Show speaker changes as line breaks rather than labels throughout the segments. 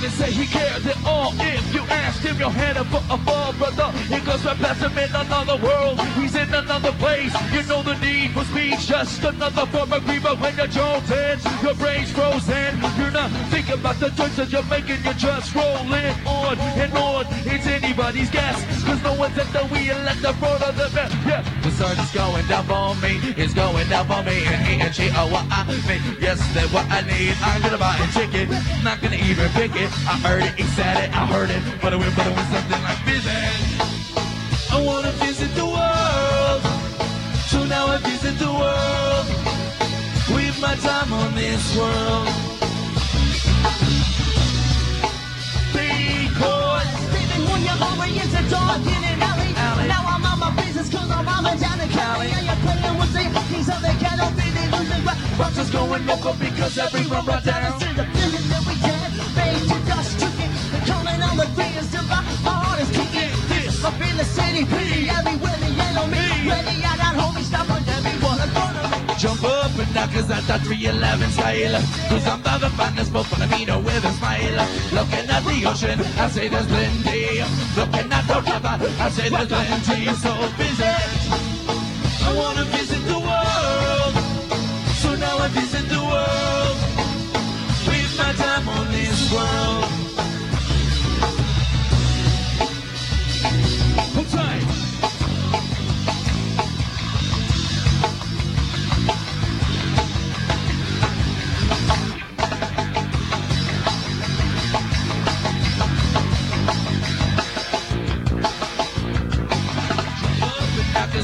wouldn't say he cared at all. If you asked him, your hand up for a ball, brother Because goes right past in another world. He's in another place. You know the need for speed Just another form of grievance When your jaw tense, your brain's frozen. You're not about the choices you're making. You're just rolling on and on. It's anybody's guess. Cause no one's at the wheel at the front of the bed. Yeah, the sun is going down for me. It's going down for me. And and she are what I need. Yes, that's what I need. I'm gonna buy a ticket. Not gonna even pick it. I heard it, it, I heard it. But I went, but I went something like visit. I wanna visit the world. So now I visit the world. With my time on this world.
Baby, when you're over, it's a dark in an alley.
Alley.
Now I'm on my business cause I'm on down the Cali. And you're playing with the keys of the ghetto, baby, losing right.
I'm just going local because everyone brought down.
This is a feeling that we get. Made to dust, it. They're calling on the fingers till my heart is kicking. This, I feel the city, pretty everywhere, the yellow me. Ready, I
cause that 311 style Cause I'm the finest a meter with a smile. Looking at the ocean, I say there's plenty. Looking at the river, I say there's plenty. So visit,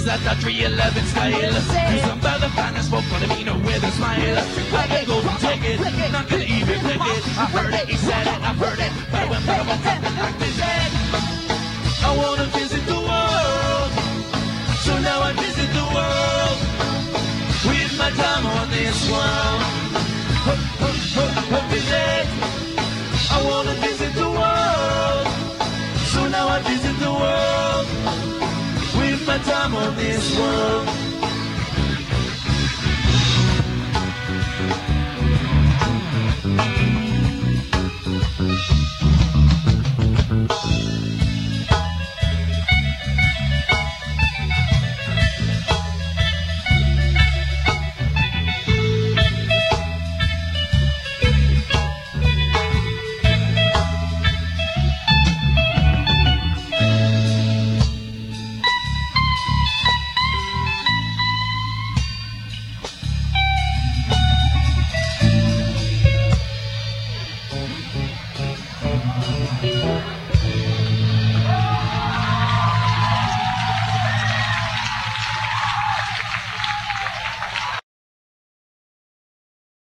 That 311 style. Cause I'm by the finest folk on the mean with a smile. I can go and take it, not gonna even pick it. I heard it, he said it, I heard it. But when I was something like this I wanna visit the world. So now I visit the world With my time on this huh, huh, huh, visit I wanna visit the world. So now I visit the world time on this world.